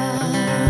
drop.